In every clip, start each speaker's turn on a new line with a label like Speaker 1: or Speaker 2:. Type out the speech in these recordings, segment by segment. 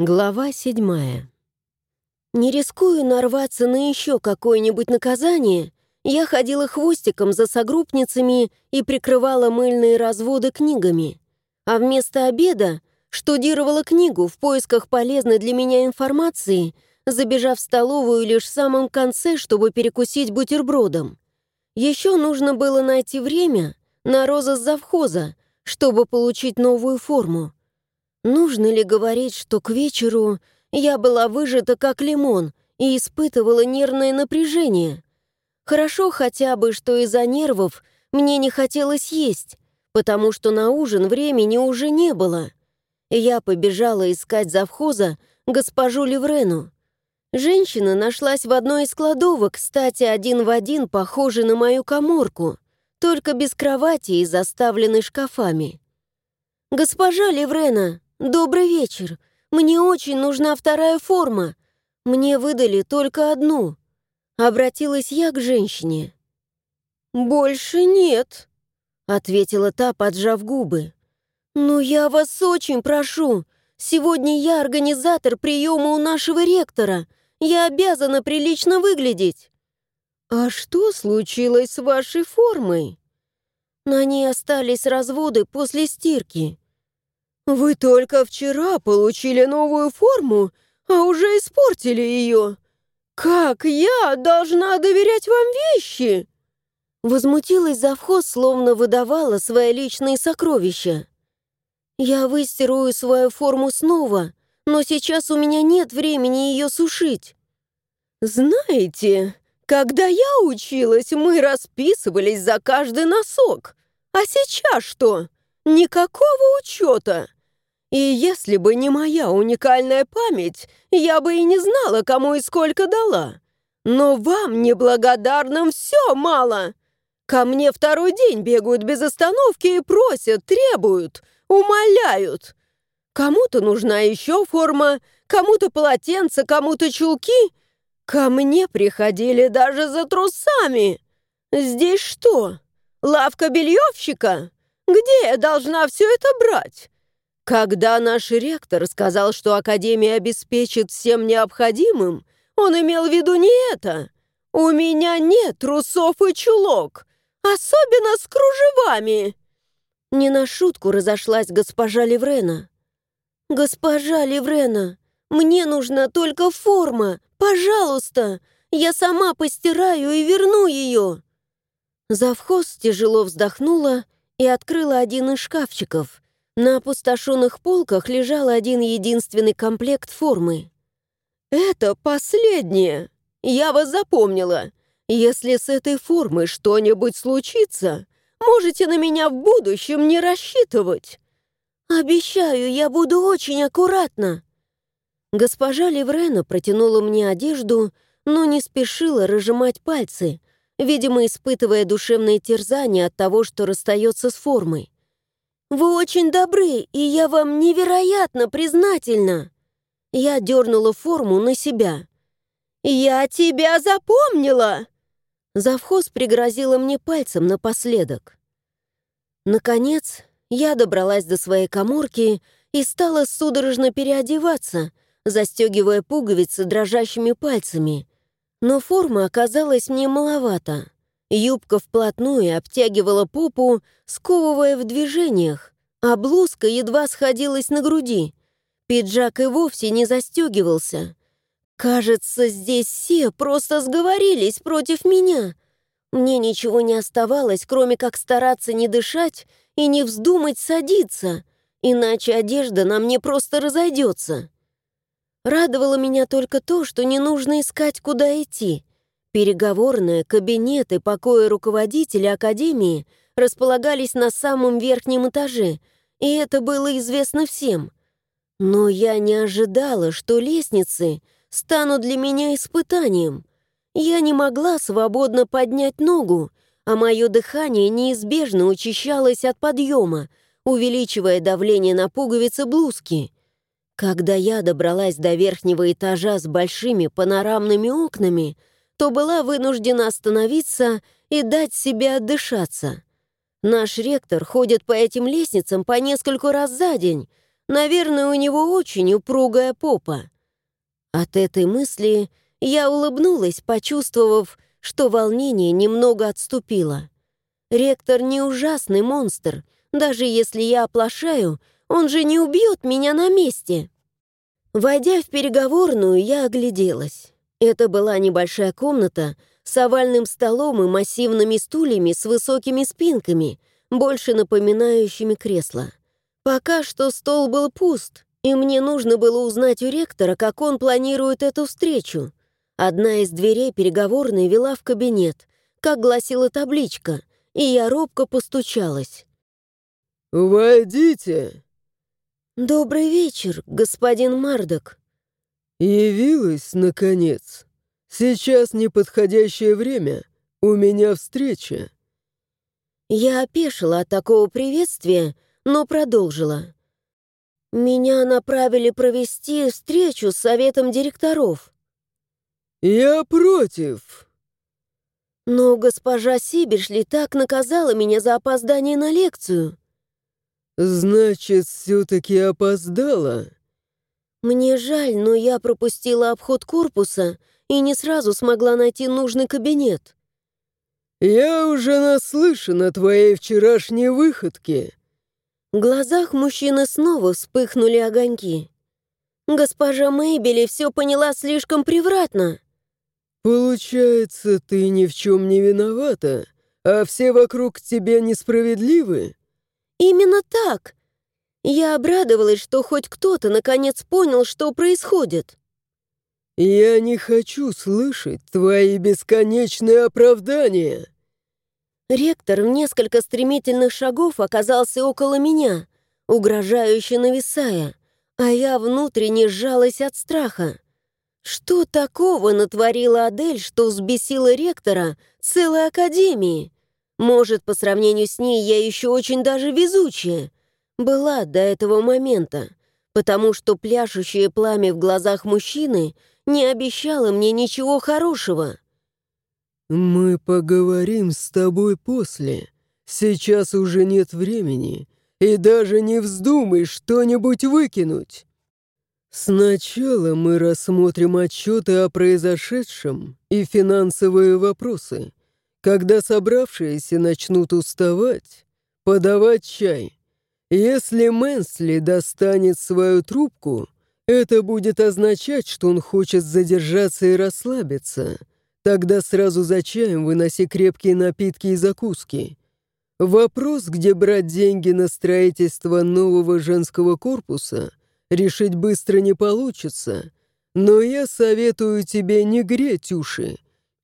Speaker 1: Глава седьмая. Не рискуя нарваться на еще какое-нибудь наказание, я ходила хвостиком за согруппницами и прикрывала мыльные разводы книгами. А вместо обеда штудировала книгу в поисках полезной для меня информации, забежав в столовую лишь в самом конце, чтобы перекусить бутербродом. Еще нужно было найти время на розыск завхоза, чтобы получить новую форму. Нужно ли говорить, что к вечеру я была выжата как лимон и испытывала нервное напряжение? Хорошо хотя бы, что из-за нервов мне не хотелось есть, потому что на ужин времени уже не было. Я побежала искать завхоза госпожу Леврену. Женщина нашлась в одной из кладовок, кстати, один в один похожей на мою коморку, только без кровати и заставленной шкафами. «Госпожа Леврена, «Добрый вечер. Мне очень нужна вторая форма. Мне выдали только одну». Обратилась я к женщине. «Больше нет», — ответила та, поджав губы. «Но я вас очень прошу. Сегодня я организатор приема у нашего ректора. Я обязана прилично выглядеть». «А что случилось с вашей формой?» На ней остались разводы после стирки. «Вы только вчера получили новую форму, а уже испортили ее. Как я должна доверять вам вещи?» Возмутилась завхоз, словно выдавала свои личные сокровища. «Я выстирую свою форму снова, но сейчас у меня нет времени ее сушить». «Знаете, когда я училась, мы расписывались за каждый носок. А сейчас что? Никакого учета!» И если бы не моя уникальная память, я бы и не знала, кому и сколько дала. Но вам, неблагодарным, все мало. Ко мне второй день бегают без остановки и просят, требуют, умоляют. Кому-то нужна еще форма, кому-то полотенце, кому-то чулки. Ко мне приходили даже за трусами. Здесь что, лавка бельевщика? Где я должна все это брать? Когда наш ректор сказал, что Академия обеспечит всем необходимым, он имел в виду не это. У меня нет трусов и чулок, особенно с кружевами. Не на шутку разошлась госпожа Леврена. «Госпожа Леврена, мне нужна только форма. Пожалуйста, я сама постираю и верну ее». Завхоз тяжело вздохнула и открыла один из шкафчиков — на опустошенных полках лежал один единственный комплект формы. «Это последнее! Я вас запомнила! Если с этой формой что-нибудь случится, можете на меня в будущем не рассчитывать!» «Обещаю, я буду очень аккуратна!» Госпожа Леврена протянула мне одежду, но не спешила разжимать пальцы, видимо, испытывая душевное терзание от того, что расстается с формой. «Вы очень добры, и я вам невероятно признательна!» Я дернула форму на себя. «Я тебя запомнила!» Завхоз пригрозила мне пальцем напоследок. Наконец, я добралась до своей коморки и стала судорожно переодеваться, застегивая пуговицы дрожащими пальцами. Но форма оказалась мне маловато. Юбка вплотную обтягивала попу, сковывая в движениях, а блузка едва сходилась на груди. Пиджак и вовсе не застегивался. Кажется, здесь все просто сговорились против меня. Мне ничего не оставалось, кроме как стараться не дышать и не вздумать садиться, иначе одежда на мне просто разойдется. Радовало меня только то, что не нужно искать, куда идти — Переговорная, кабинет и покои руководителя Академии располагались на самом верхнем этаже, и это было известно всем. Но я не ожидала, что лестницы станут для меня испытанием. Я не могла свободно поднять ногу, а мое дыхание неизбежно учащалось от подъема, увеличивая давление на пуговицы блузки. Когда я добралась до верхнего этажа с большими панорамными окнами — то была вынуждена остановиться и дать себе отдышаться. Наш ректор ходит по этим лестницам по нескольку раз за день, Наверное, у него очень упругая попа. От этой мысли я улыбнулась, почувствовав, что волнение немного отступило. Ректор не ужасный монстр. Даже если я оплошаю, он же не убьет меня на месте. Войдя в переговорную, я огляделась. Это была небольшая комната с овальным столом и массивными стульями с высокими спинками, больше напоминающими кресла. Пока что стол был пуст, и мне нужно было узнать у ректора, как он планирует эту встречу. Одна из дверей переговорной вела в кабинет, как гласила табличка, и я робко постучалась.
Speaker 2: «Войдите!»
Speaker 1: «Добрый вечер, господин Мардок».
Speaker 2: «Явилась, наконец. Сейчас неподходящее время. У меня встреча».
Speaker 1: Я опешила от такого приветствия, но продолжила. «Меня направили провести встречу с советом директоров».
Speaker 2: «Я против».
Speaker 1: Но госпожа Сибишли так наказала меня за опоздание на лекцию.
Speaker 2: «Значит, все-таки опоздала?»
Speaker 1: Мне жаль, но я пропустила обход корпуса и не сразу смогла найти нужный кабинет.
Speaker 2: «Я уже наслышан о твоей вчерашней выходке».
Speaker 1: В глазах мужчины снова вспыхнули огоньки. Госпожа Мейбели все поняла слишком превратно.
Speaker 2: «Получается, ты ни в чем не виновата, а все вокруг тебя несправедливы?»
Speaker 1: «Именно так!» Я обрадовалась, что хоть кто-то наконец понял, что происходит.
Speaker 2: «Я не хочу слышать твои бесконечные оправдания!»
Speaker 1: Ректор в несколько стремительных шагов оказался около меня, угрожающе нависая, а я внутренне сжалась от страха. Что такого натворила Адель, что взбесила ректора целой академии? Может, по сравнению с ней я еще очень даже везучая. Была до этого момента, потому что пляшущее пламя в глазах мужчины не обещало мне ничего хорошего.
Speaker 2: «Мы поговорим с тобой после. Сейчас уже нет времени, и даже не вздумай что-нибудь выкинуть». Сначала мы рассмотрим отчеты о произошедшем и финансовые вопросы. Когда собравшиеся начнут уставать, подавать чай. Если Мэнсли достанет свою трубку, это будет означать, что он хочет задержаться и расслабиться. Тогда сразу за чаем выноси крепкие напитки и закуски. Вопрос, где брать деньги на строительство нового женского корпуса — решить быстро не получится, но я советую тебе не греть уши.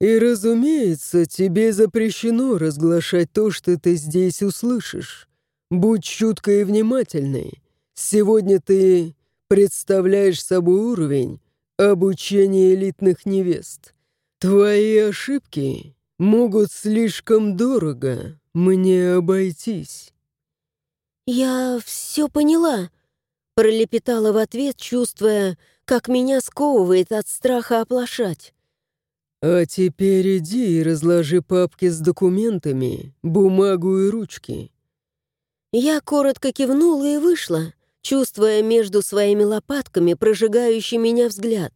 Speaker 2: И, разумеется, тебе запрещено разглашать то, что ты здесь услышишь. Будь чуткой и внимательной. Сегодня ты представляешь собой уровень обучения элитных невест. Твои ошибки могут слишком дорого мне обойтись.
Speaker 1: «Я все поняла», Пролепетала в ответ, чувствуя, как меня сковывает от страха оплошать.
Speaker 2: «А теперь иди и разложи папки с документами, бумагу и ручки».
Speaker 1: Я коротко кивнула и вышла, чувствуя между своими лопатками прожигающий меня взгляд.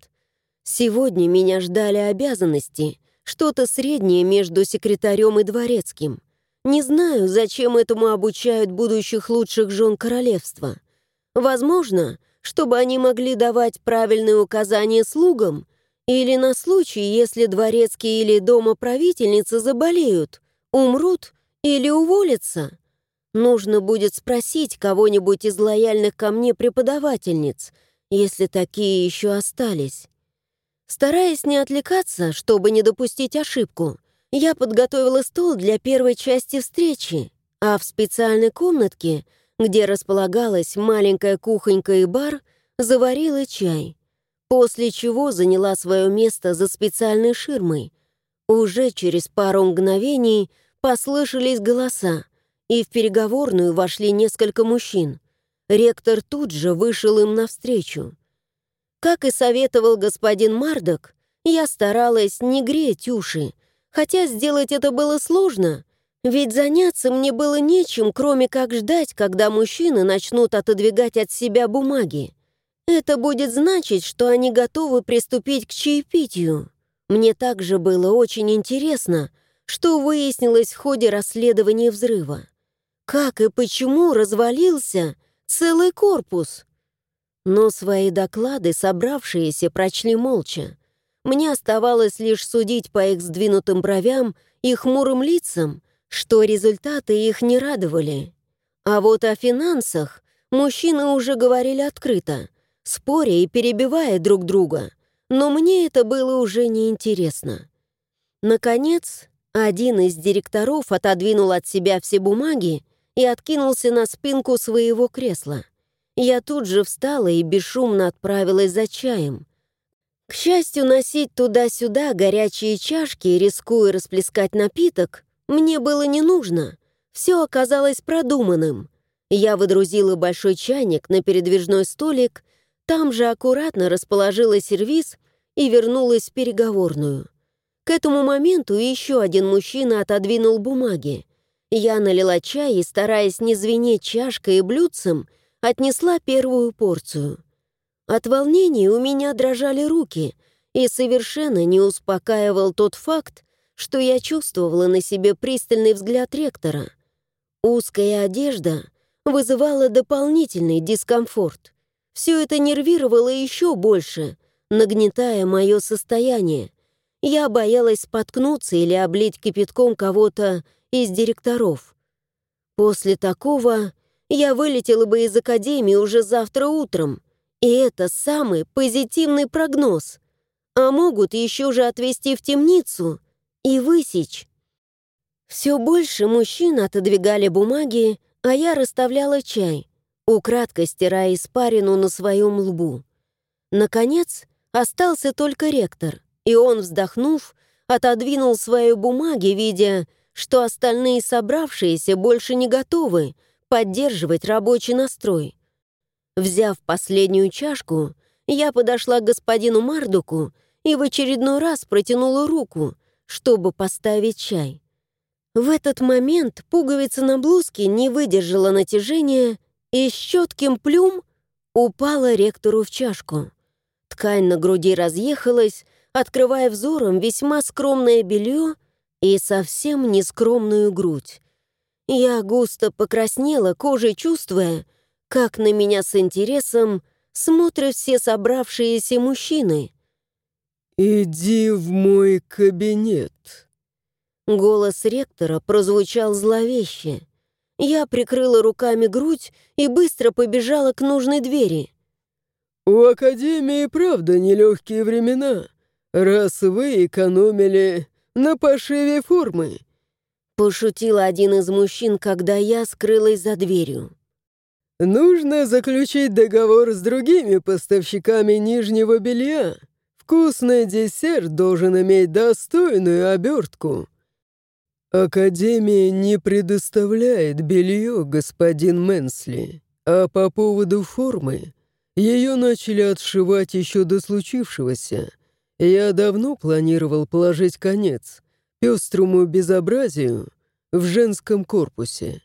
Speaker 1: Сегодня меня ждали обязанности, что-то среднее между секретарем и дворецким. Не знаю, зачем этому обучают будущих лучших жен королевства — Возможно, чтобы они могли давать правильные указания слугам или на случай, если дворецкие или домоправительницы заболеют, умрут или уволятся. Нужно будет спросить кого-нибудь из лояльных ко мне преподавательниц, если такие еще остались. Стараясь не отвлекаться, чтобы не допустить ошибку, я подготовила стол для первой части встречи, а в специальной комнатке — где располагалась маленькая кухонька и бар, заварила чай, после чего заняла свое место за специальной ширмой. Уже через пару мгновений послышались голоса, и в переговорную вошли несколько мужчин. Ректор тут же вышел им навстречу. Как и советовал господин Мардок, я старалась не греть уши, хотя сделать это было сложно. Ведь заняться мне было нечем, кроме как ждать, когда мужчины начнут отодвигать от себя бумаги. Это будет значить, что они готовы приступить к чаепитию. Мне также было очень интересно, что выяснилось в ходе расследования взрыва. Как и почему развалился целый корпус? Но свои доклады собравшиеся прочли молча. Мне оставалось лишь судить по их сдвинутым бровям и хмурым лицам, что результаты их не радовали. А вот о финансах мужчины уже говорили открыто, споря и перебивая друг друга, но мне это было уже неинтересно. Наконец, один из директоров отодвинул от себя все бумаги и откинулся на спинку своего кресла. Я тут же встала и бесшумно отправилась за чаем. К счастью, носить туда-сюда горячие чашки, рискуя расплескать напиток, мне было не нужно. Все оказалось продуманным. Я выдрузила большой чайник на передвижной столик, там же аккуратно расположила сервиз и вернулась в переговорную. К этому моменту еще один мужчина отодвинул бумаги. Я налила чай и, стараясь не звенеть чашкой и блюдцем, отнесла первую порцию. От волнения у меня дрожали руки, и совершенно не успокаивал тот факт, что я чувствовала на себе пристальный взгляд ректора. Узкая одежда вызывала дополнительный дискомфорт. Все это нервировало еще больше, нагнетая мое состояние. Я боялась споткнуться или облить кипятком кого-то из директоров. После такого я вылетела бы из академии уже завтра утром, и это самый позитивный прогноз. А могут еще же отвезти в темницу — и высечь. Все больше мужчин отодвигали бумаги, а я расставляла чай, украдко стирая испарину на своем лбу. Наконец, остался только ректор, и он, вздохнув, отодвинул свои бумаги, видя, что остальные собравшиеся больше не готовы поддерживать рабочий настрой. Взяв последнюю чашку, я подошла к господину Мардуку и в очередной раз протянула руку, чтобы поставить чай. В этот момент пуговица на блузке не выдержала натяжения и с четким плюм упала ректору в чашку. Ткань на груди разъехалась, открывая взором весьма скромное белье и совсем нескромную грудь. Я густо покраснела кожей, чувствуя, как на меня с интересом смотрят все собравшиеся мужчины —
Speaker 2: «Иди в мой кабинет».
Speaker 1: Голос ректора прозвучал зловеще. Я прикрыла руками грудь и быстро побежала к нужной двери.
Speaker 2: «У Академии правда нелегкие времена, раз вы экономили на пошиве формы»,
Speaker 1: пошутил один из мужчин, когда я скрылась за дверью.
Speaker 2: «Нужно заключить договор с другими поставщиками нижнего белья. Вкусный десерт должен иметь достойную обертку. Академия не предоставляет белье, господин Мэнсли. А по поводу формы, ее начали отшивать еще до случившегося. Я давно планировал положить конец пестрому безобразию в женском корпусе.